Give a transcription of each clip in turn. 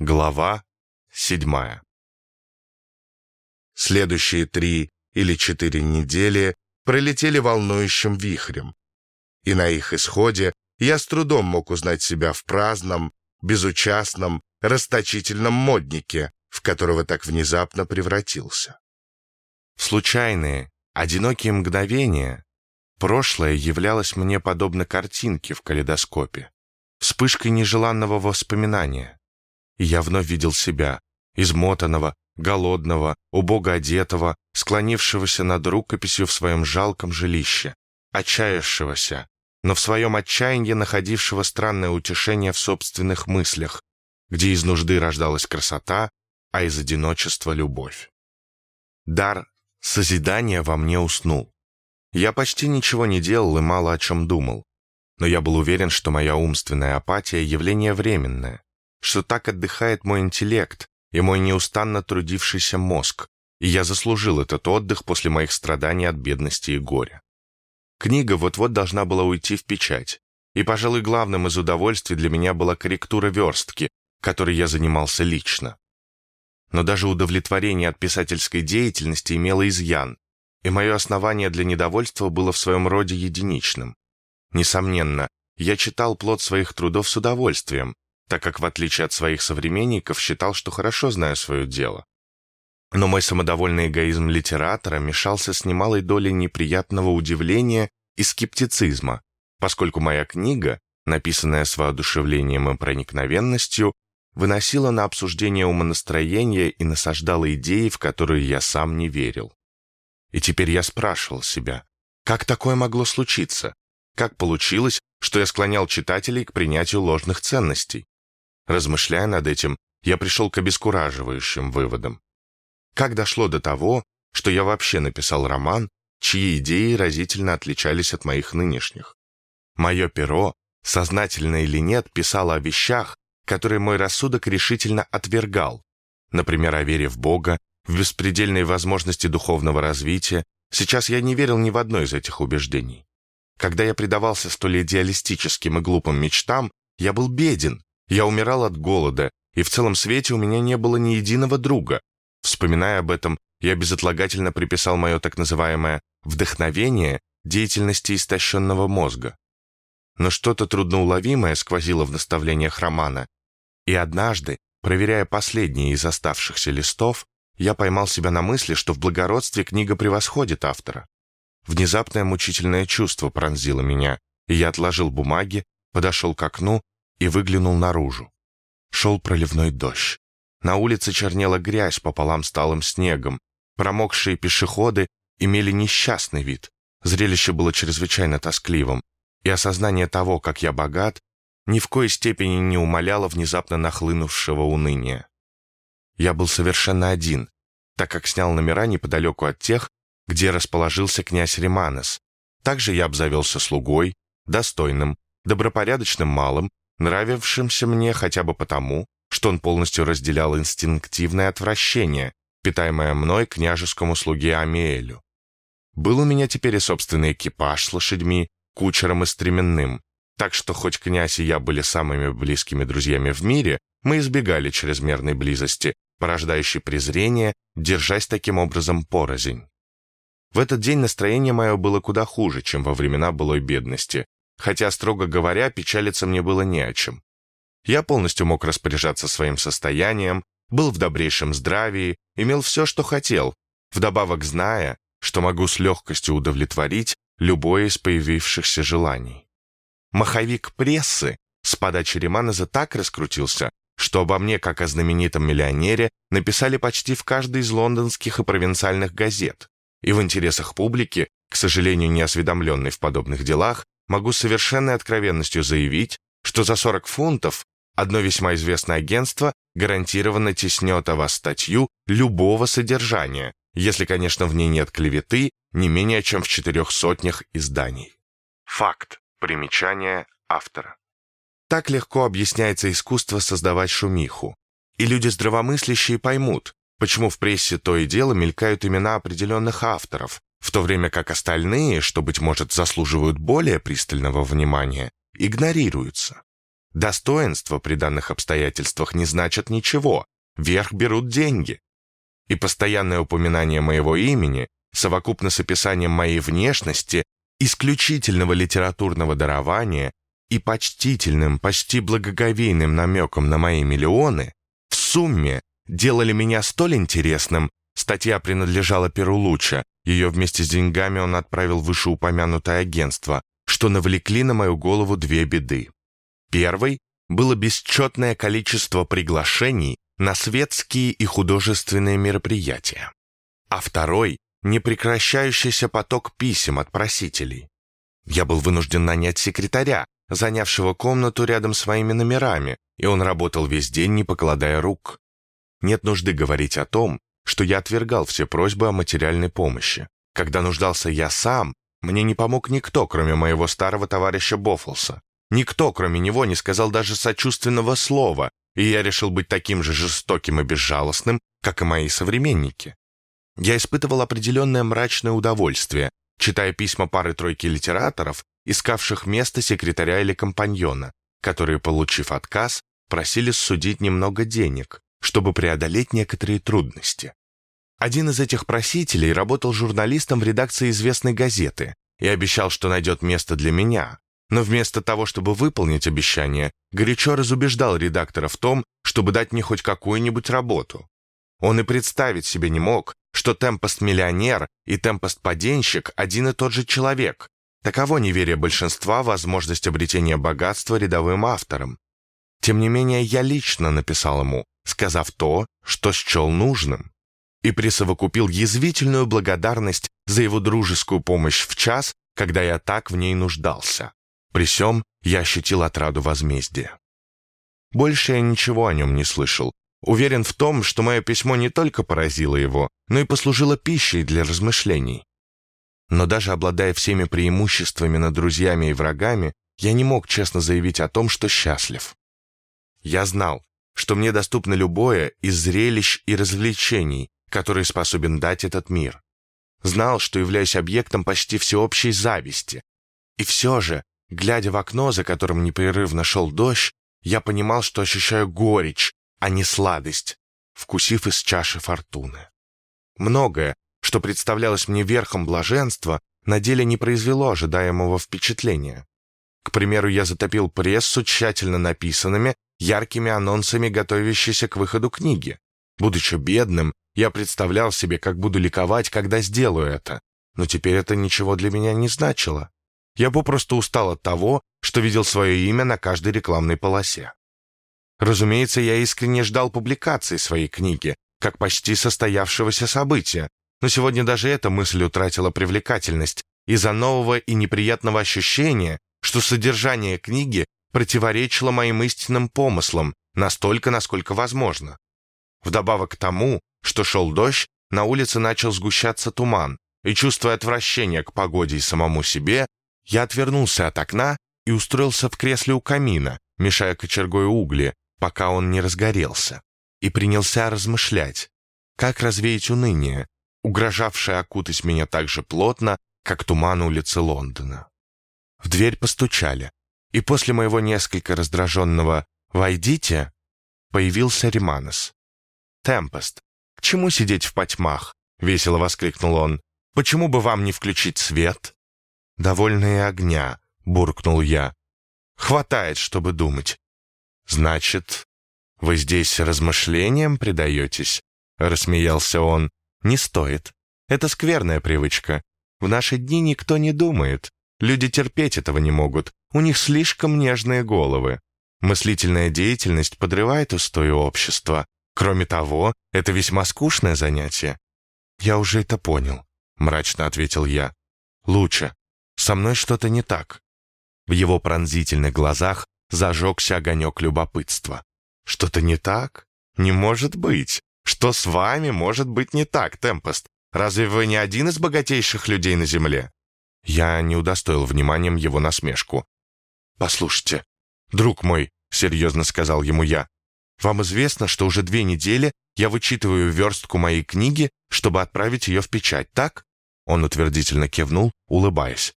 Глава седьмая Следующие три или четыре недели пролетели волнующим вихрем, и на их исходе я с трудом мог узнать себя в праздном, безучастном, расточительном моднике, в которого так внезапно превратился. В случайные, одинокие мгновения прошлое являлось мне подобно картинке в калейдоскопе, вспышкой нежеланного воспоминания и я вновь видел себя, измотанного, голодного, убого одетого, склонившегося над рукописью в своем жалком жилище, отчаявшегося, но в своем отчаянии находившего странное утешение в собственных мыслях, где из нужды рождалась красота, а из одиночества — любовь. Дар созидания во мне уснул. Я почти ничего не делал и мало о чем думал, но я был уверен, что моя умственная апатия — явление временное, что так отдыхает мой интеллект и мой неустанно трудившийся мозг, и я заслужил этот отдых после моих страданий от бедности и горя. Книга вот-вот должна была уйти в печать, и, пожалуй, главным из удовольствий для меня была корректура верстки, которой я занимался лично. Но даже удовлетворение от писательской деятельности имело изъян, и мое основание для недовольства было в своем роде единичным. Несомненно, я читал плод своих трудов с удовольствием, так как, в отличие от своих современников, считал, что хорошо знаю свое дело. Но мой самодовольный эгоизм литератора мешался с немалой долей неприятного удивления и скептицизма, поскольку моя книга, написанная с воодушевлением и проникновенностью, выносила на обсуждение умонастроения и насаждала идеи, в которые я сам не верил. И теперь я спрашивал себя, как такое могло случиться? Как получилось, что я склонял читателей к принятию ложных ценностей? Размышляя над этим, я пришел к обескураживающим выводам. Как дошло до того, что я вообще написал роман, чьи идеи разительно отличались от моих нынешних? Мое перо, сознательно или нет, писало о вещах, которые мой рассудок решительно отвергал, например, о вере в Бога, в беспредельные возможности духовного развития. Сейчас я не верил ни в одно из этих убеждений. Когда я предавался столь идеалистическим и глупым мечтам, я был беден, я умирал от голода, и в целом свете у меня не было ни единого друга. Вспоминая об этом, я безотлагательно приписал мое так называемое «вдохновение» деятельности истощенного мозга. Но что-то трудноуловимое сквозило в наставлениях романа, и однажды, проверяя последние из оставшихся листов, я поймал себя на мысли, что в благородстве книга превосходит автора. Внезапное мучительное чувство пронзило меня, и я отложил бумаги, подошел к окну и выглянул наружу. Шел проливной дождь. На улице чернела грязь пополам с талым снегом. Промокшие пешеходы имели несчастный вид. Зрелище было чрезвычайно тоскливым, и осознание того, как я богат, ни в коей степени не умаляло внезапно нахлынувшего уныния. Я был совершенно один, так как снял номера неподалеку от тех, где расположился князь Риманес. Также я обзавелся слугой, достойным, добропорядочным малым, нравившимся мне хотя бы потому, что он полностью разделял инстинктивное отвращение, питаемое мной княжескому слуге Амиэлю. Был у меня теперь и собственный экипаж с лошадьми, кучером и стременным, так что хоть князь и я были самыми близкими друзьями в мире, мы избегали чрезмерной близости, порождающей презрение, держась таким образом порознь. В этот день настроение мое было куда хуже, чем во времена былой бедности, хотя, строго говоря, печалиться мне было не о чем. Я полностью мог распоряжаться своим состоянием, был в добрейшем здравии, имел все, что хотел, вдобавок зная, что могу с легкостью удовлетворить любое из появившихся желаний. Маховик прессы с подачи Риманеза так раскрутился, что обо мне, как о знаменитом миллионере, написали почти в каждой из лондонских и провинциальных газет. И в интересах публики, к сожалению, не осведомленной в подобных делах, могу с совершенной откровенностью заявить, что за 40 фунтов одно весьма известное агентство гарантированно теснет о вас статью любого содержания, если, конечно, в ней нет клеветы не менее чем в четырех сотнях изданий. Факт. Примечание автора. Так легко объясняется искусство создавать шумиху. И люди здравомыслящие поймут, почему в прессе то и дело мелькают имена определенных авторов, в то время как остальные, что, быть может, заслуживают более пристального внимания, игнорируются. Достоинства при данных обстоятельствах не значат ничего. Верх берут деньги. И постоянное упоминание моего имени, совокупно с описанием моей внешности, исключительного литературного дарования и почтительным, почти благоговейным намеком на мои миллионы, в сумме делали меня столь интересным, статья принадлежала Перу Луча, ее вместе с деньгами он отправил в вышеупомянутое агентство, что навлекли на мою голову две беды. Первой было бесчетное количество приглашений на светские и художественные мероприятия, а второй — непрекращающийся поток писем от просителей. Я был вынужден нанять секретаря, занявшего комнату рядом с моими номерами, и он работал весь день, не покладая рук. Нет нужды говорить о том, что я отвергал все просьбы о материальной помощи. Когда нуждался я сам, мне не помог никто, кроме моего старого товарища Боффлса. Никто, кроме него, не сказал даже сочувственного слова, и я решил быть таким же жестоким и безжалостным, как и мои современники. Я испытывал определенное мрачное удовольствие, читая письма пары-тройки литераторов, искавших место секретаря или компаньона, которые, получив отказ, просили судить немного денег, чтобы преодолеть некоторые трудности. Один из этих просителей работал журналистом в редакции известной газеты и обещал, что найдет место для меня, но вместо того, чтобы выполнить обещание, горячо разубеждал редактора в том, чтобы дать мне хоть какую-нибудь работу. Он и представить себе не мог, что темпост-миллионер и темпост-паденщик один и тот же человек. Таково неверие большинства в возможность обретения богатства рядовым автором. Тем не менее, я лично написал ему, сказав то, что счел нужным, и присовокупил язвительную благодарность за его дружескую помощь в час, когда я так в ней нуждался. При сём я ощутил отраду возмездия. Больше я ничего о нем не слышал. Уверен в том, что мое письмо не только поразило его, но и послужило пищей для размышлений. Но даже обладая всеми преимуществами над друзьями и врагами, я не мог честно заявить о том, что счастлив. Я знал, что мне доступно любое из зрелищ и развлечений, которые способен дать этот мир. Знал, что являюсь объектом почти всеобщей зависти. И все же, глядя в окно, за которым непрерывно шел дождь, я понимал, что ощущаю горечь, а не сладость, вкусив из чаши фортуны. Многое, что представлялось мне верхом блаженства, на деле не произвело ожидаемого впечатления. К примеру, я затопил прессу тщательно написанными, яркими анонсами готовящейся к выходу книги. Будучи бедным, я представлял себе, как буду ликовать, когда сделаю это. Но теперь это ничего для меня не значило. Я попросту устал от того, что видел свое имя на каждой рекламной полосе. Разумеется, я искренне ждал публикации своей книги, как почти состоявшегося события, но сегодня даже эта мысль утратила привлекательность из-за нового и неприятного ощущения, что содержание книги противоречило моим истинным помыслам настолько, насколько возможно. Вдобавок к тому, что шел дождь, на улице начал сгущаться туман, и, чувствуя отвращение к погоде и самому себе, я отвернулся от окна и устроился в кресле у камина, мешая кочергой угли, пока он не разгорелся, и принялся размышлять, как развеять уныние, угрожавшее окутать меня так же плотно, как туман улицы Лондона. В дверь постучали, и после моего несколько раздраженного «Войдите» появился Риманос. «Темпест, к чему сидеть в потьмах?» — весело воскликнул он. «Почему бы вам не включить свет?» «Довольные огня», — буркнул я. «Хватает, чтобы думать». «Значит, вы здесь размышлениям предаетесь?» — рассмеялся он. «Не стоит. Это скверная привычка. В наши дни никто не думает. Люди терпеть этого не могут. У них слишком нежные головы. Мыслительная деятельность подрывает устои общества. Кроме того, это весьма скучное занятие. Я уже это понял, мрачно ответил я. Лучше. Со мной что-то не так. В его пронзительных глазах зажегся огонек любопытства. Что-то не так? Не может быть. Что с вами может быть не так, Темпест? Разве вы не один из богатейших людей на Земле? Я не удостоил вниманием его насмешку. «Послушайте, друг мой», — серьезно сказал ему я, «вам известно, что уже две недели я вычитываю верстку моей книги, чтобы отправить ее в печать, так?» Он утвердительно кивнул, улыбаясь.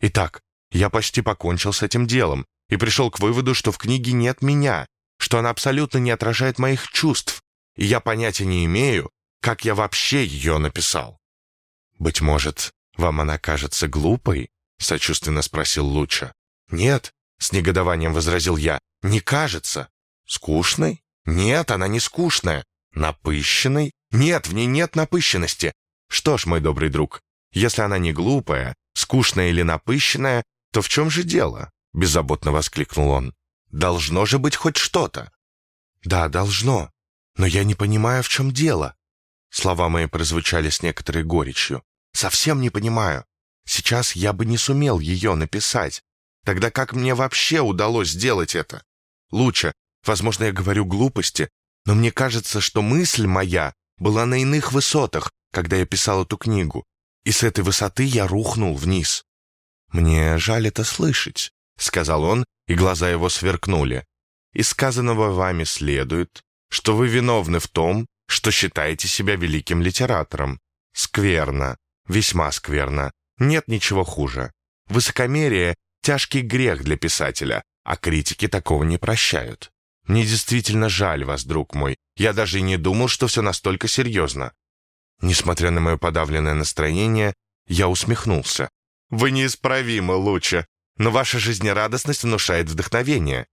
«Итак, я почти покончил с этим делом, и пришел к выводу, что в книге нет меня, что она абсолютно не отражает моих чувств, и я понятия не имею, как я вообще ее написал. «Быть может, вам она кажется глупой?» — сочувственно спросил Луча. «Нет», — с негодованием возразил я, — «не кажется». «Скучной?» «Нет, она не скучная». «Напыщенной?» «Нет, в ней нет напыщенности». «Что ж, мой добрый друг, если она не глупая, скучная или напыщенная, то в чем же дело?» — беззаботно воскликнул он. «Должно же быть хоть что-то». «Да, должно. Но я не понимаю, в чем дело». Слова мои прозвучали с некоторой горечью. «Совсем не понимаю. Сейчас я бы не сумел ее написать. Тогда как мне вообще удалось сделать это? Лучше, возможно, я говорю глупости, но мне кажется, что мысль моя была на иных высотах, когда я писал эту книгу, и с этой высоты я рухнул вниз. «Мне жаль это слышать», — сказал он, и глаза его сверкнули. «Из сказанного вами следует, что вы виновны в том, что считаете себя великим литератором. Скверно, весьма скверно, нет ничего хуже. Высокомерие — тяжкий грех для писателя, а критики такого не прощают. Мне действительно жаль вас, друг мой. Я даже и не думал, что все настолько серьезно. Несмотря на мое подавленное настроение, я усмехнулся. Вы неисправимы, Луча, но ваша жизнерадостность внушает вдохновение.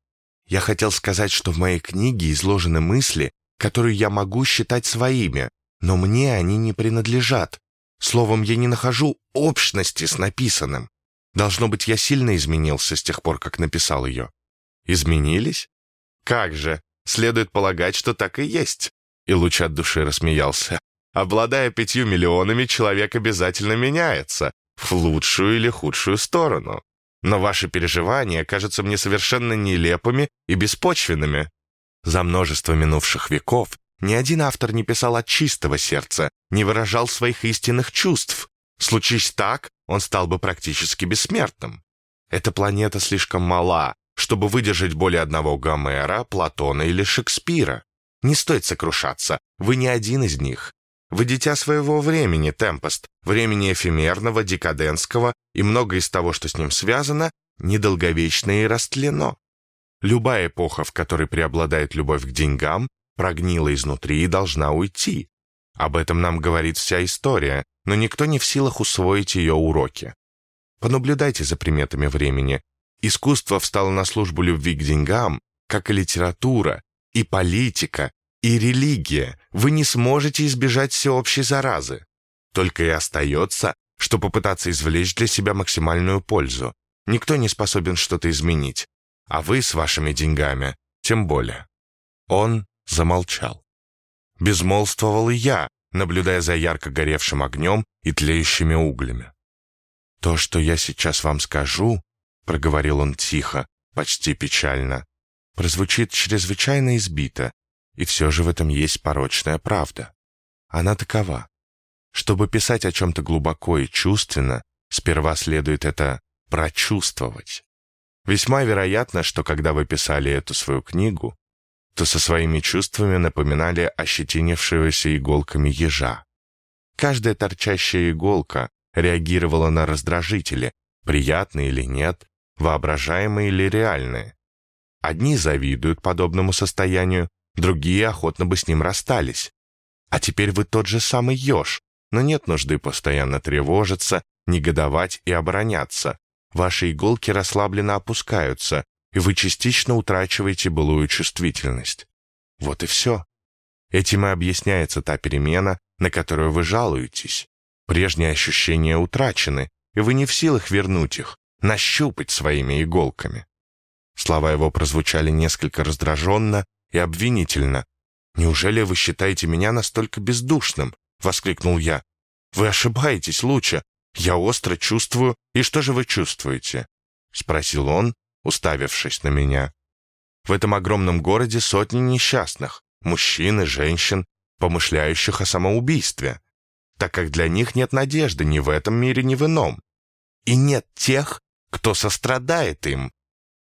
Я хотел сказать, что в моей книге изложены мысли, которые я могу считать своими, но мне они не принадлежат. Словом, я не нахожу общности с написанным. Должно быть, я сильно изменился с тех пор, как написал ее. Изменились? Как же, следует полагать, что так и есть. И луч от души рассмеялся. Обладая пятью миллионами, человек обязательно меняется в лучшую или худшую сторону. Но ваши переживания кажутся мне совершенно нелепыми и беспочвенными. За множество минувших веков ни один автор не писал от чистого сердца, не выражал своих истинных чувств. Случись так, он стал бы практически бессмертным. Эта планета слишком мала, чтобы выдержать более одного Гомера, Платона или Шекспира. Не стоит сокрушаться, вы не один из них. Вы дитя своего времени, Темпест, времени эфемерного, декадентского, и многое из того, что с ним связано, недолговечно и растлено. Любая эпоха, в которой преобладает любовь к деньгам, прогнила изнутри и должна уйти. Об этом нам говорит вся история, но никто не в силах усвоить ее уроки. Понаблюдайте за приметами времени. Искусство встало на службу любви к деньгам, как и литература, и политика, и религия. Вы не сможете избежать всеобщей заразы. Только и остается, что попытаться извлечь для себя максимальную пользу. Никто не способен что-то изменить. А вы с вашими деньгами тем более. Он замолчал. Безмолвствовал и я, наблюдая за ярко горевшим огнем и тлеющими углями. «То, что я сейчас вам скажу», — проговорил он тихо, почти печально, прозвучит чрезвычайно избито, и все же в этом есть порочная правда. Она такова. Чтобы писать о чем-то глубоко и чувственно, сперва следует это прочувствовать. Весьма вероятно, что когда вы писали эту свою книгу, то со своими чувствами напоминали ощетинившегося иголками ежа. Каждая торчащая иголка реагировала на раздражители, приятные или нет, воображаемые или реальные. Одни завидуют подобному состоянию, другие охотно бы с ним расстались. А теперь вы тот же самый еж, но нет нужды постоянно тревожиться, негодовать и обороняться. Ваши иголки расслабленно опускаются, и вы частично утрачиваете былую чувствительность. Вот и все. Этим и объясняется та перемена, на которую вы жалуетесь. Прежние ощущения утрачены, и вы не в силах вернуть их, нащупать своими иголками. Слова его прозвучали несколько раздраженно и обвинительно. «Неужели вы считаете меня настолько бездушным?» — воскликнул я. «Вы ошибаетесь, Луча. Я остро чувствую. И что же вы чувствуете?» — спросил он, уставившись на меня. В этом огромном городе сотни несчастных, мужчин и женщин, помышляющих о самоубийстве, так как для них нет надежды ни в этом мире, ни в ином. И нет тех, кто сострадает им.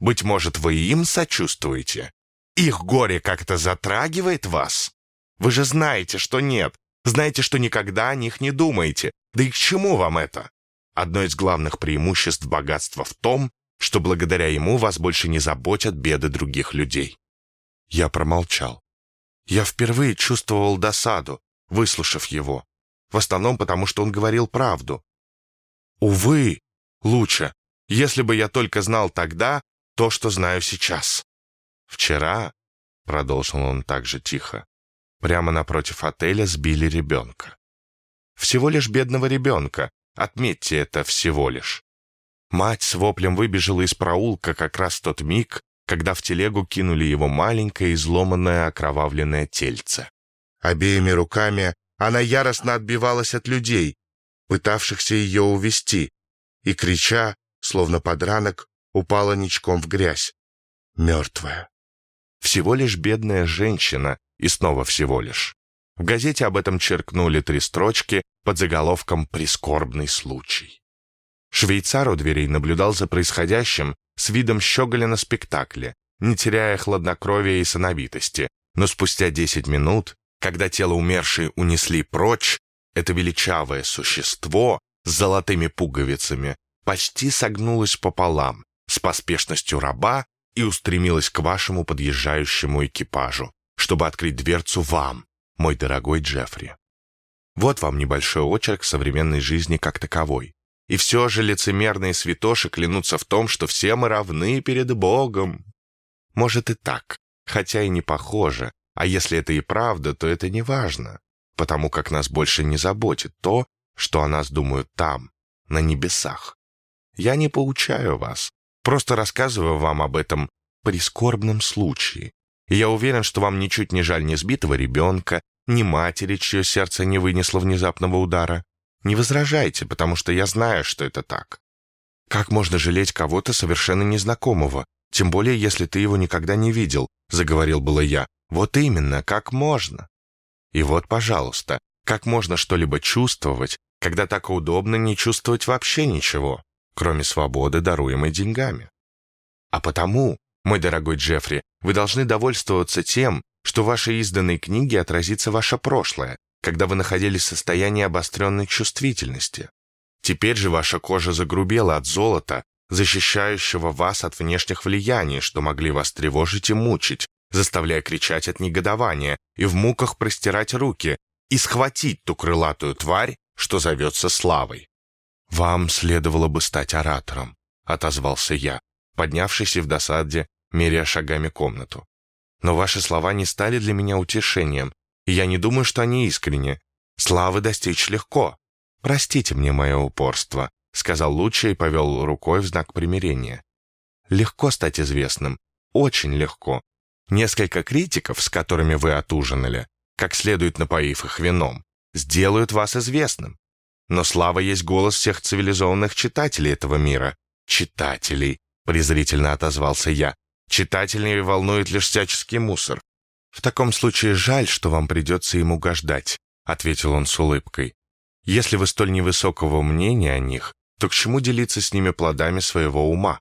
Быть может, вы им сочувствуете? Их горе как-то затрагивает вас? Вы же знаете, что нет. Знаете, что никогда о них не думаете. Да и к чему вам это? Одно из главных преимуществ богатства в том, что благодаря ему вас больше не заботят беды других людей. Я промолчал. Я впервые чувствовал досаду, выслушав его. В основном потому, что он говорил правду. Увы, Луча, если бы я только знал тогда то, что знаю сейчас. Вчера, — продолжил он также тихо, — прямо напротив отеля сбили ребенка. Всего лишь бедного ребенка, отметьте это всего лишь. Мать с воплем выбежала из проулка как раз в тот миг, когда в телегу кинули его маленькое изломанное окровавленное тельце. Обеими руками она яростно отбивалась от людей, пытавшихся ее увести, и, крича, словно подранок, упала ничком в грязь. Мертвая. Всего лишь бедная женщина, и снова всего лишь. В газете об этом черкнули три строчки под заголовком «Прискорбный случай». Швейцар у дверей наблюдал за происходящим с видом щеголя на спектакле, не теряя хладнокровия и сановитости, но спустя десять минут, когда тело умершей унесли прочь, это величавое существо с золотыми пуговицами почти согнулось пополам с поспешностью раба и устремилось к вашему подъезжающему экипажу, чтобы открыть дверцу вам, мой дорогой Джеффри. Вот вам небольшой очерк современной жизни как таковой. И все же лицемерные святоши клянутся в том, что все мы равны перед Богом. Может и так, хотя и не похоже, а если это и правда, то это не важно, потому как нас больше не заботит то, что о нас думают там, на небесах. Я не поучаю вас, просто рассказываю вам об этом прискорбном случае. И я уверен, что вам ничуть не жаль ни сбитого ребенка, ни матери, чье сердце не вынесло внезапного удара. Не возражайте, потому что я знаю, что это так. Как можно жалеть кого-то совершенно незнакомого, тем более если ты его никогда не видел, заговорил было я. Вот именно, как можно? И вот, пожалуйста, как можно что-либо чувствовать, когда так удобно не чувствовать вообще ничего, кроме свободы, даруемой деньгами? А потому, мой дорогой Джеффри, вы должны довольствоваться тем, что в вашей изданной книге отразится ваше прошлое, когда вы находились в состоянии обостренной чувствительности. Теперь же ваша кожа загрубела от золота, защищающего вас от внешних влияний, что могли вас тревожить и мучить, заставляя кричать от негодования и в муках простирать руки и схватить ту крылатую тварь, что зовется славой. «Вам следовало бы стать оратором», — отозвался я, поднявшись и в досаде, меряя шагами комнату. «Но ваши слова не стали для меня утешением, я не думаю, что они искренне. Славы достичь легко. Простите мне мое упорство», — сказал Луча и повел рукой в знак примирения. «Легко стать известным. Очень легко. Несколько критиков, с которыми вы отужинали, как следует напоив их вином, сделают вас известным. Но слава есть голос всех цивилизованных читателей этого мира. Читателей, презрительно отозвался я. Читателей волнует лишь всяческий мусор. «В таком случае жаль, что вам придется им угождать», — ответил он с улыбкой. «Если вы столь невысокого мнения о них, то к чему делиться с ними плодами своего ума?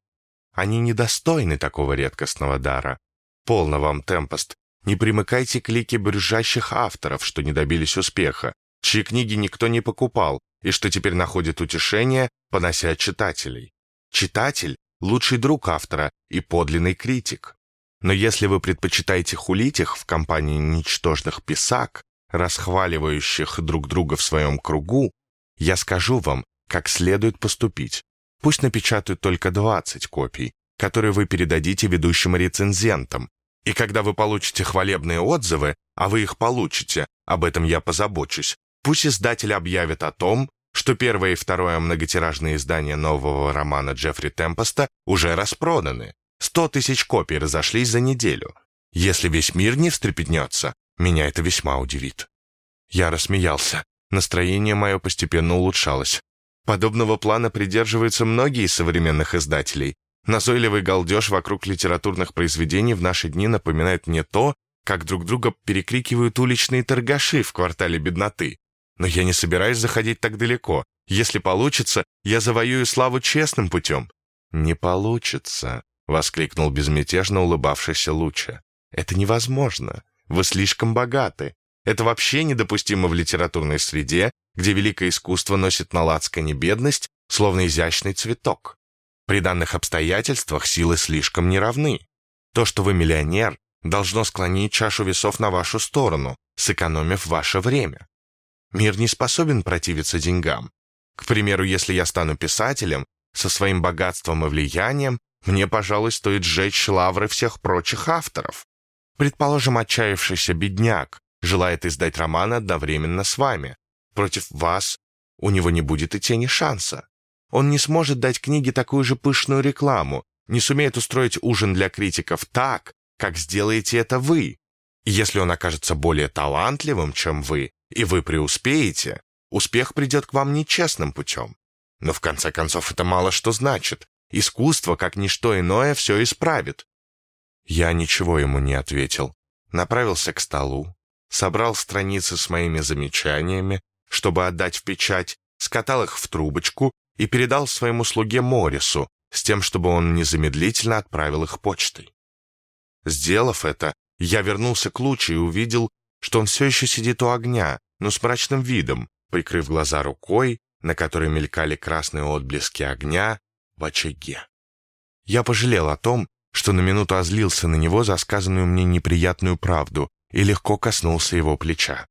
Они недостойны такого редкостного дара. Полно вам, Темпост, не примыкайте к лике брюзжащих авторов, что не добились успеха, чьи книги никто не покупал и что теперь находит утешение, понося читателей. Читатель — лучший друг автора и подлинный критик. Но если вы предпочитаете хулить их в компании ничтожных писак, расхваливающих друг друга в своем кругу, я скажу вам, как следует поступить. Пусть напечатают только 20 копий, которые вы передадите ведущим рецензентам. И когда вы получите хвалебные отзывы, а вы их получите, об этом я позабочусь, пусть издатель объявит о том, что первое и второе многотиражные издания нового романа Джеффри Темпоста уже распроданы. Сто тысяч копий разошлись за неделю. Если весь мир не встрепетнется, меня это весьма удивит. Я рассмеялся. Настроение мое постепенно улучшалось. Подобного плана придерживаются многие из современных издателей. Назойливый галдеж вокруг литературных произведений в наши дни напоминает мне то, как друг друга перекрикивают уличные торгаши в квартале бедноты. Но я не собираюсь заходить так далеко. Если получится, я завоюю славу честным путем. Не получится, воскликнул безмятежно улыбавшийся Луча. «Это невозможно. Вы слишком богаты. Это вообще недопустимо в литературной среде, где великое искусство носит на лацкане бедность, словно изящный цветок. При данных обстоятельствах силы слишком неравны. То, что вы миллионер, должно склонить чашу весов на вашу сторону, сэкономив ваше время. Мир не способен противиться деньгам. К примеру, если я стану писателем, со своим богатством и влиянием, мне, пожалуй, стоит сжечь лавры всех прочих авторов. Предположим, отчаявшийся бедняк желает издать роман одновременно с вами. Против вас у него не будет и тени шанса. Он не сможет дать книге такую же пышную рекламу, не сумеет устроить ужин для критиков так, как сделаете это вы. И если он окажется более талантливым, чем вы, и вы преуспеете, успех придет к вам нечестным путем. Но в конце концов это мало что значит. Искусство, как ничто иное, все исправит. Я ничего ему не ответил. Направился к столу, собрал страницы с моими замечаниями, чтобы отдать в печать, скатал их в трубочку и передал своему слуге Морису, с тем, чтобы он незамедлительно отправил их почтой. Сделав это, я вернулся к Луче и увидел, что он все еще сидит у огня, но с мрачным видом, прикрыв глаза рукой, на которой мелькали красные отблески огня в очаге. Я пожалел о том, что на минуту озлился на него за сказанную мне неприятную правду и легко коснулся его плеча.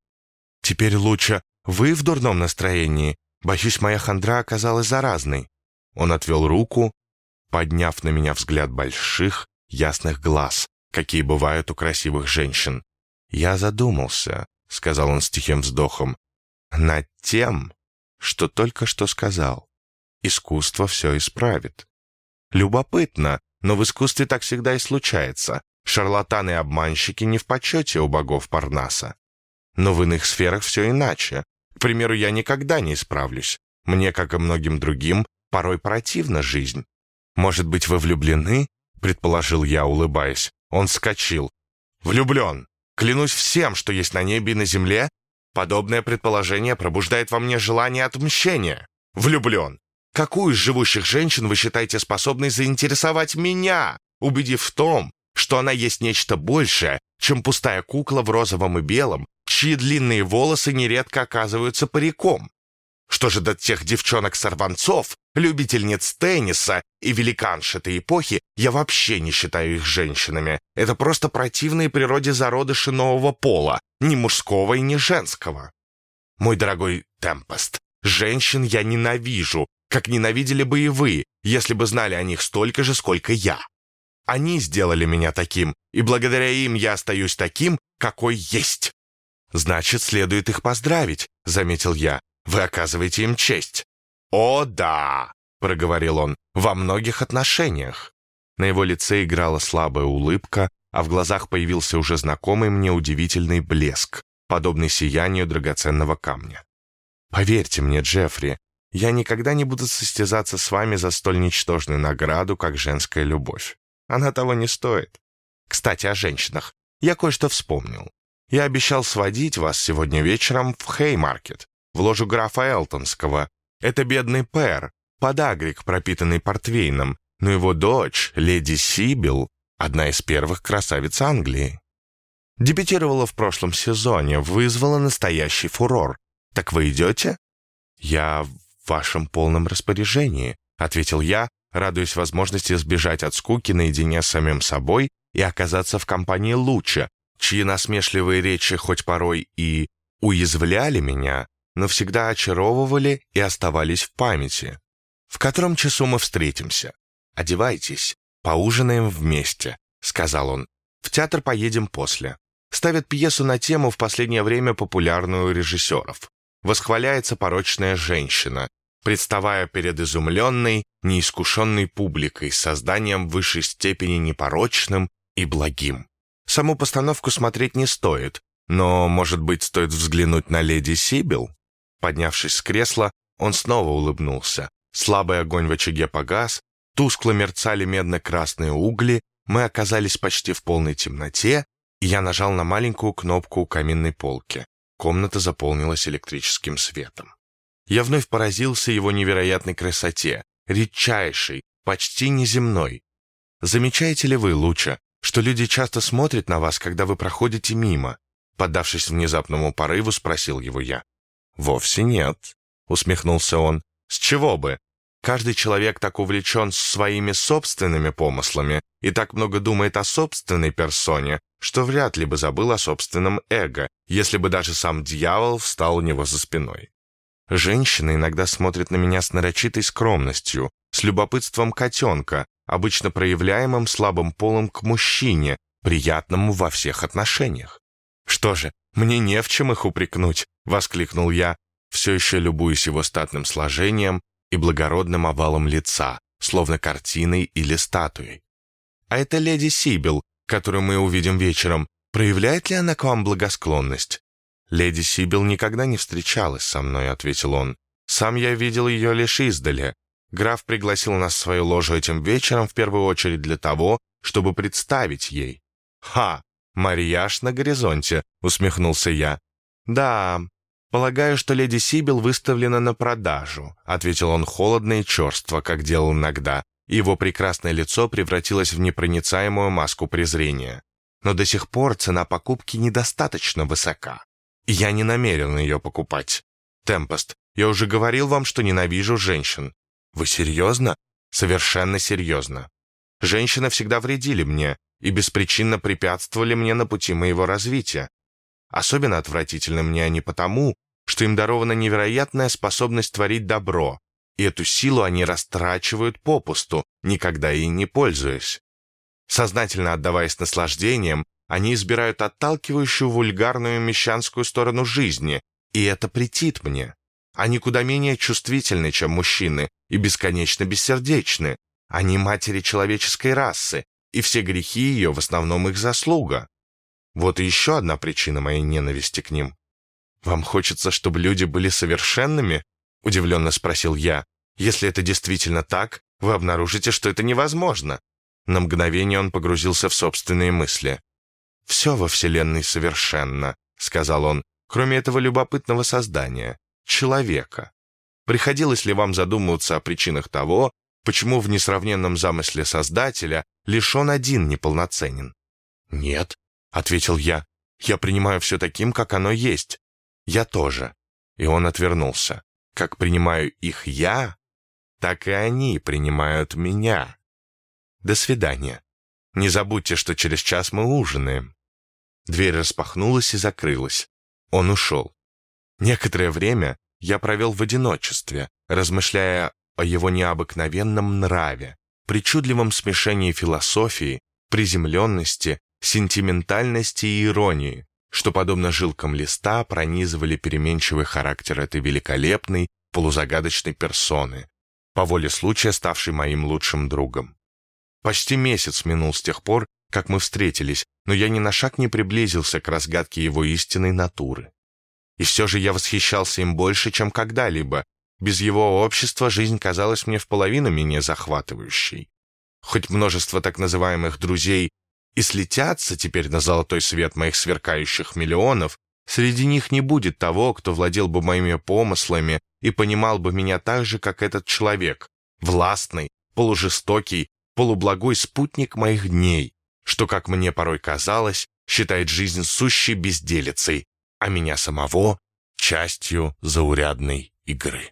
«Теперь лучше вы в дурном настроении. Боюсь, моя хандра оказалась заразной». Он отвел руку, подняв на меня взгляд больших, ясных глаз, какие бывают у красивых женщин. «Я задумался», — сказал он с тихим вздохом, — «над тем, что только что сказал. Искусство все исправит». Любопытно, но в искусстве так всегда и случается. Шарлатаны и обманщики не в почете у богов Парнаса. Но в иных сферах все иначе. К примеру, я никогда не исправлюсь. Мне, как и многим другим, порой противна жизнь. Может быть, вы влюблены? Предположил я, улыбаясь. Он вскочил. Влюблен. Клянусь всем, что есть на небе и на земле. Подобное предположение пробуждает во мне желание отмщения. Влюблен. Какую из живущих женщин вы считаете способной заинтересовать меня, убедив в том, что она есть нечто большее, чем пустая кукла в розовом и белом, чьи длинные волосы нередко оказываются париком? Что же до тех девчонок-сорванцов, любительниц тенниса и великанш этой эпохи, я вообще не считаю их женщинами. Это просто противные природе зародыши нового пола, ни мужского и ни женского. Мой дорогой Темпест, женщин я ненавижу, как ненавидели бы и вы, если бы знали о них столько же, сколько я. Они сделали меня таким, и благодаря им я остаюсь таким, какой есть. Значит, следует их поздравить, заметил я. Вы оказываете им честь. О, да, проговорил он, во многих отношениях. На его лице играла слабая улыбка, а в глазах появился уже знакомый мне удивительный блеск, подобный сиянию драгоценного камня. Поверьте мне, Джеффри, я никогда не буду состязаться с вами за столь ничтожную награду, как женская любовь. Она того не стоит. Кстати, о женщинах. Я кое-что вспомнил. Я обещал сводить вас сегодня вечером в Хеймаркет, в ложу графа Элтонского. Это бедный Пэр, подагрик, пропитанный портвейном, но его дочь, леди Сибил, одна из первых красавиц Англии. Дебютировала в прошлом сезоне, вызвала настоящий фурор. Так вы идете? Я в вашем полном распоряжении», — ответил я, радуясь возможности сбежать от скуки наедине с самим собой и оказаться в компании Луча, чьи насмешливые речи хоть порой и уязвляли меня, но всегда очаровывали и оставались в памяти. «В котором часу мы встретимся? Одевайтесь, поужинаем вместе», — сказал он. «В театр поедем после. Ставят пьесу на тему в последнее время популярную у режиссеров восхваляется порочная женщина, представая перед изумленной, неискушенной публикой созданием высшей степени непорочным и благим. Саму постановку смотреть не стоит, но, может быть, стоит взглянуть на леди Сибил? Поднявшись с кресла, он снова улыбнулся. Слабый огонь в очаге погас, тускло мерцали медно-красные угли, мы оказались почти в полной темноте, и я нажал на маленькую кнопку у каминной полки. Комната заполнилась электрическим светом. Я вновь поразился его невероятной красоте, редчайшей, почти неземной. Замечаете ли вы, Луча, что люди часто смотрят на вас, когда вы проходите мимо? Поддавшись внезапному порыву, спросил его я. «Вовсе нет», — усмехнулся он. «С чего бы? Каждый человек так увлечен своими собственными помыслами и так много думает о собственной персоне, что вряд ли бы забыл о собственном эго, если бы даже сам дьявол встал у него за спиной. Женщины иногда смотрят на меня с нарочитой скромностью, с любопытством котенка, обычно проявляемым слабым полом к мужчине, приятному во всех отношениях. «Что же, мне не в чем их упрекнуть», — воскликнул я, все еще любуясь его статным сложением и благородным овалом лица, словно картиной или статуей. «А это леди Сибил, которую мы увидим вечером, проявляет ли она к вам благосклонность?» «Леди Сибил никогда не встречалась со мной», — ответил он. «Сам я видел ее лишь издали. Граф пригласил нас в свою ложу этим вечером в первую очередь для того, чтобы представить ей». «Ха! Марияж на горизонте», — усмехнулся я. «Да, «Полагаю, что леди Сибил выставлена на продажу», ответил он холодно и черство, как делал иногда. Его прекрасное лицо превратилось в непроницаемую маску презрения. Но до сих пор цена покупки недостаточно высока. Я не намерен ее покупать. Темпост, я уже говорил вам, что ненавижу женщин. Вы серьезно? Совершенно серьезно. Женщины всегда вредили мне и беспричинно препятствовали мне на пути моего развития. Особенно отвратительны мне они потому, что им дарована невероятная способность творить добро, и эту силу они растрачивают попусту, никогда ей не пользуясь. Сознательно отдаваясь наслаждениям, они избирают отталкивающую вульгарную мещанскую сторону жизни, и это претит мне. Они куда менее чувствительны, чем мужчины, и бесконечно бессердечны. Они матери человеческой расы, и все грехи ее в основном их заслуга. Вот и еще одна причина моей ненависти к ним. «Вам хочется, чтобы люди были совершенными?» — удивленно спросил я. «Если это действительно так, вы обнаружите, что это невозможно». На мгновение он погрузился в собственные мысли. «Все во Вселенной совершенно», — сказал он, «кроме этого любопытного создания — человека. Приходилось ли вам задумываться о причинах того, почему в несравненном замысле Создателя лишь он один неполноценен?» «Нет», — ответил я. «Я принимаю все таким, как оно есть. Я тоже». И он отвернулся. «Как принимаю их я, так и они принимают меня. До свидания. Не забудьте, что через час мы ужинаем». Дверь распахнулась и закрылась. Он ушел. Некоторое время я провел в одиночестве, размышляя о его необыкновенном нраве, причудливом смешении философии, приземленности сентиментальности и иронии, что, подобно жилкам листа, пронизывали переменчивый характер этой великолепной, полузагадочной персоны, по воле случая ставшей моим лучшим другом. Почти месяц минул с тех пор, как мы встретились, но я ни на шаг не приблизился к разгадке его истинной натуры. И все же я восхищался им больше, чем когда-либо. Без его общества жизнь казалась мне в половину менее захватывающей. Хоть множество так называемых друзей и слетятся теперь на золотой свет моих сверкающих миллионов, среди них не будет того, кто владел бы моими помыслами и понимал бы меня так же, как этот человек, властный, полужестокий, полублагой спутник моих дней, что, как мне порой казалось, считает жизнь сущей безделицей, а меня самого — частью заурядной игры.